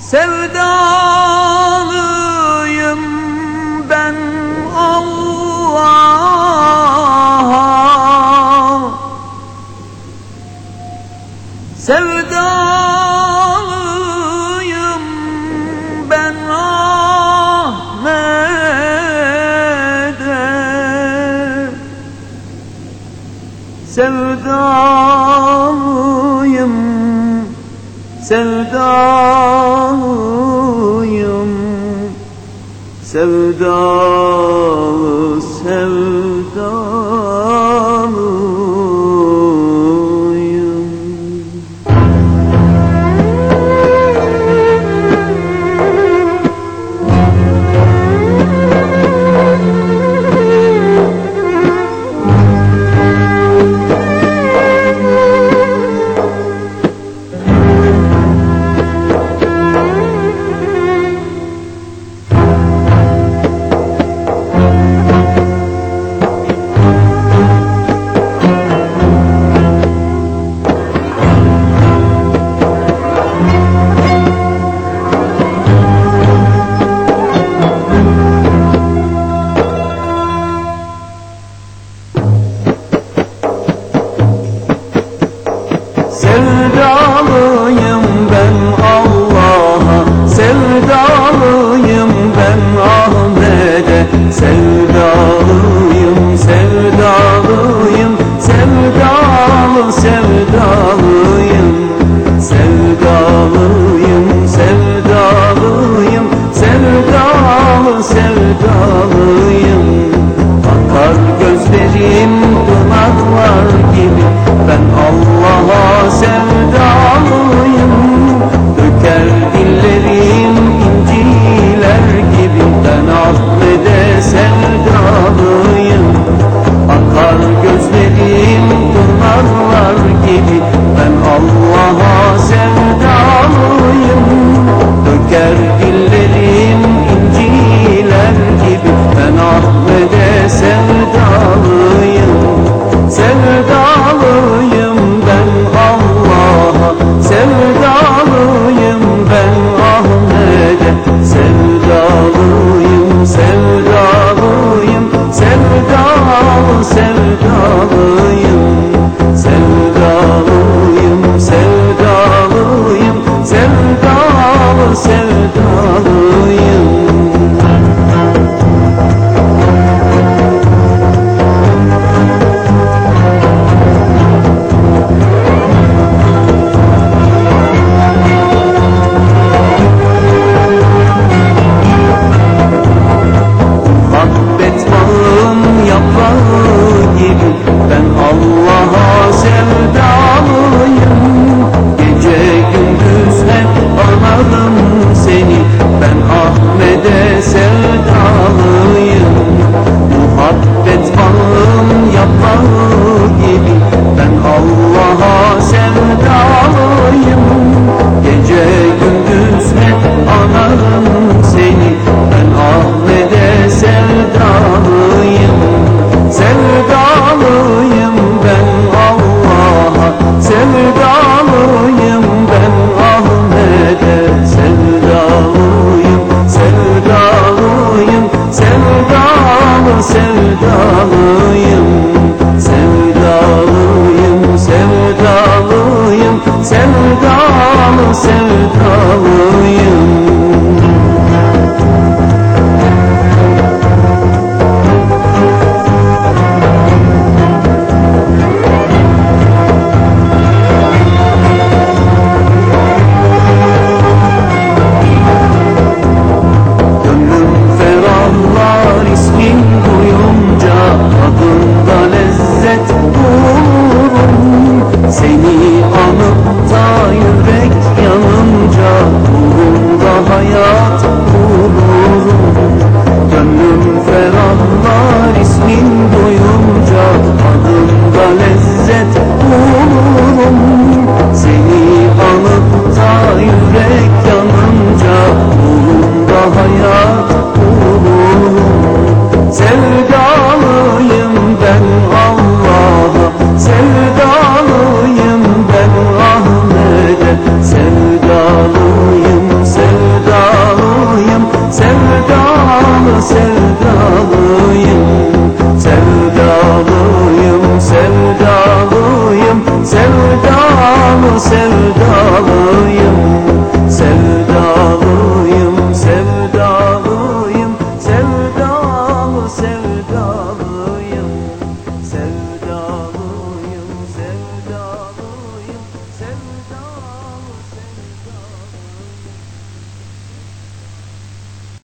Sevdalıyım ben Allah'a. Sevdalıyım ben Ahmet'e. Sevdalıyım Sevdalıyım Sevdalı Sevdalıyım ben Allah'a Sevdalıyım ben Ahmet'e. Sevdalıyım, sevdalı sevdalıyım Sevdalıyım, sevdalıyım Sevdalı, sevdalı sevdalıyım.